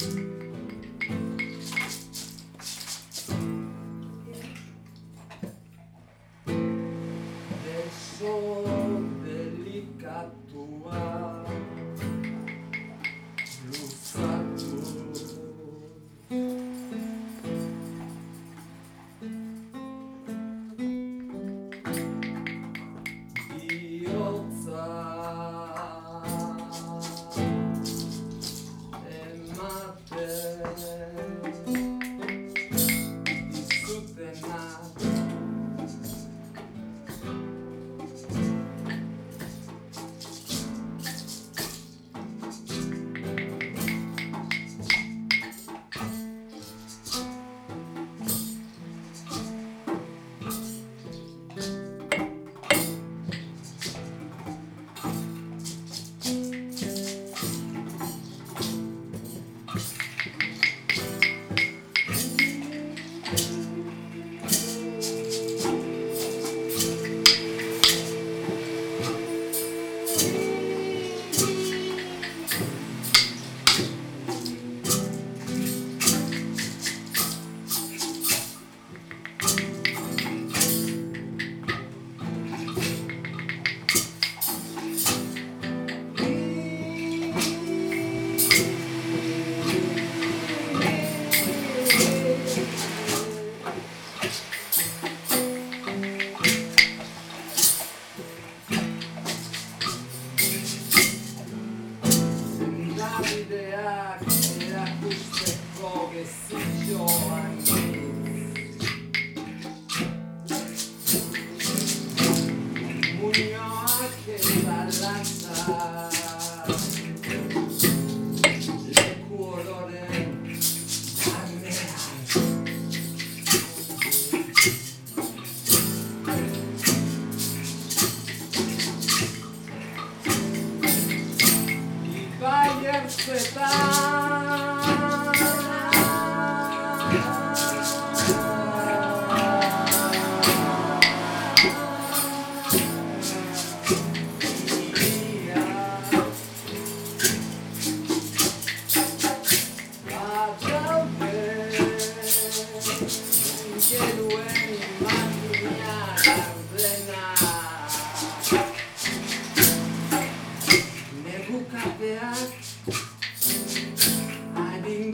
Adesso um delicatua Lussato Bayern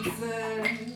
adintzen